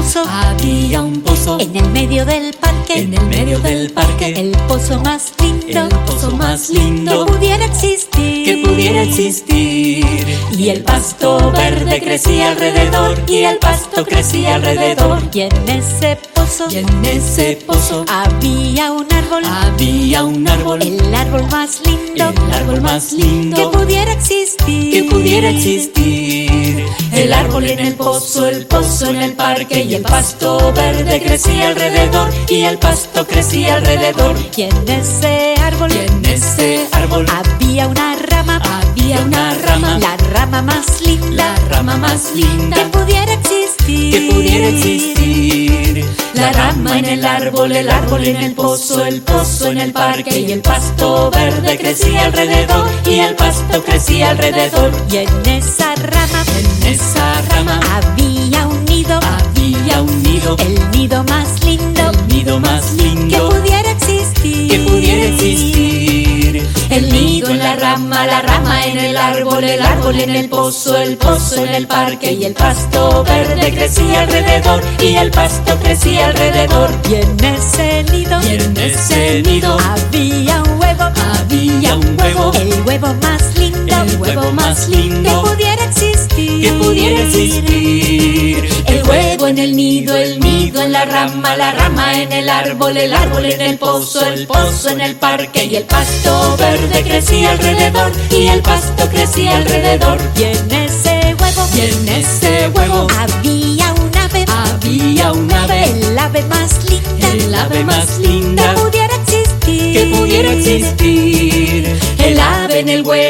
pozo, había un pozo. en el medio del parque, en el medio del parque, el pozo más lindo, el pozo más lindo que pudiera existir, que pudiera existir. Y el pasto verde crecía alrededor, y el pasto crecía alrededor. Y en ese pozo, Y en ese pozo había un árbol, había un árbol, el árbol más lindo, el árbol más que lindo pudiera existir, que pudiera existir. El árbol en el pozo, el pozo en el parque y el pasto verde crecía alrededor y el pasto crecía alrededor. Y en ese árbol, Y en ese árbol había una rama, había una rama, la rama más linda, la rama más que linda pudiera existir, que pudiera existir. La rama en el árbol, el árbol en el pozo, el pozo en el parque y el pasto verde crecía alrededor y el pasto crecía alrededor. Y en esa rama En esa rama había un nido, había un nido, el nido más lindo, el nido más que lindo pudiera existir, que pudiera existir. El nido en la rama, la rama en el árbol, el árbol en el pozo, el pozo en el parque y el pasto verde crecía alrededor y el pasto crecía alrededor. Y en ese nido, Y en ese nido había un huevo, había un huevo el huevo más lindo, El huevo más que lindo pudiera existir, que pudiera existir. La rama, la rama en el árbol, el árbol en el pozo, el pozo en el parque y el pasto verde crecía alrededor y el pasto crecía alrededor. Y en ese huevo Y en ese huevo había un ave, había un ave, el ave más linda, el ave más que linda pudiera existir, que pudiera existir.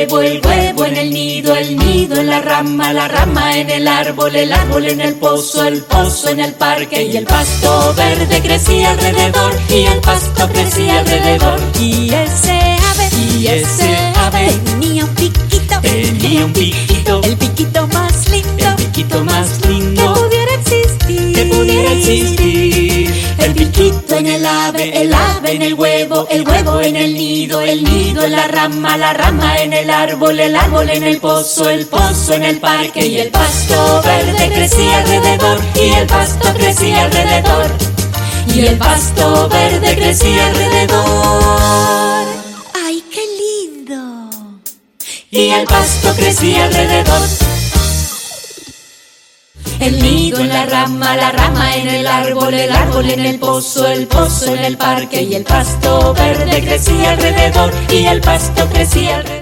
Huevo, el huevo en el nido, el nido en la rama, la rama en el árbol, el árbol en el pozo, el pozo en el parque y el pasto verde crecía alrededor y el pasto crecía alrededor. Y ese ave, Y ese ave tenía un piquito, tenía un piquito, el piquito más lindo, el piquito más que lindo pudiera existir, que pudiera existir. En el ave, el ave en el huevo, el huevo en el nido, el nido en la rama, la rama en el árbol, el árbol en el pozo, el pozo en el parque y el pasto verde crecía alrededor y el pasto crecía alrededor. Y el pasto verde crecía alrededor. ¡Ay, qué lindo! y el pasto crecía alrededor. El nido en la rama, la rama en el árbol, el árbol en el pozo, el pozo en el parque y el pasto verde crecía alrededor y el pasto crecía alrededor.